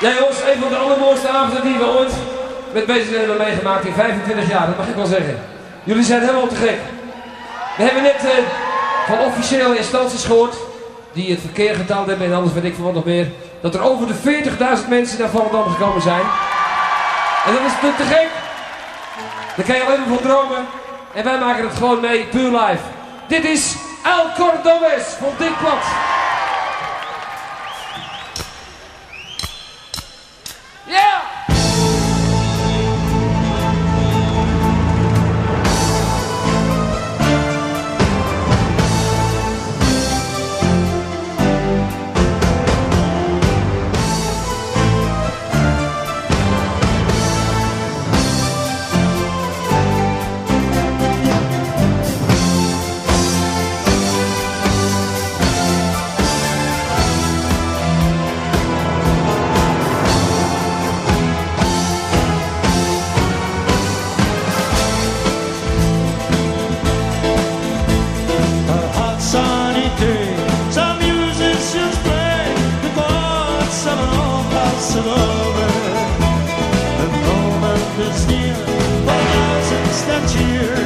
Ja jongens, een van de allermooiste avonden die we ooit met bezig hebben meegemaakt in 25 jaar, dat mag ik wel zeggen. Jullie zijn helemaal te gek. We hebben net eh, van officiële instanties gehoord, die het verkeer getaald hebben en anders weet ik van wat nog meer, dat er over de 40.000 mensen naar Volendam gekomen zijn. En dat is natuurlijk te gek. Daar kan je alleen maar van dromen. En wij maken het gewoon mee, puur live. Dit is El Cordobes van Dick Plat. Bossa nova. The moment is near for thousands that cheer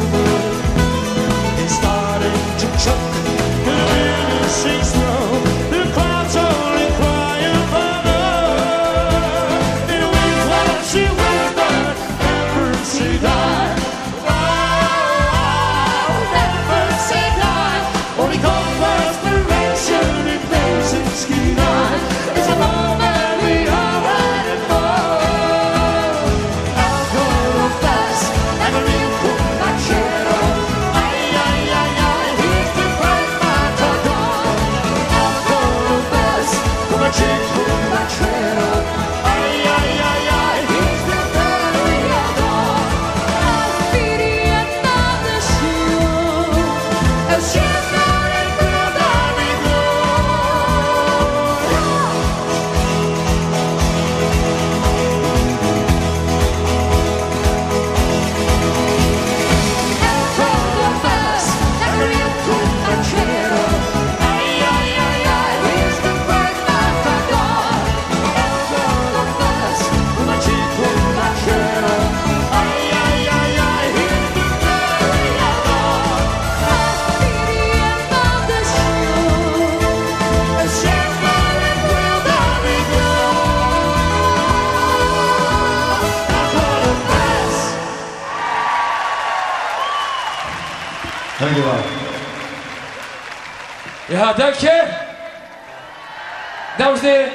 Dankjewel. Ja, dank je. Dames en heren,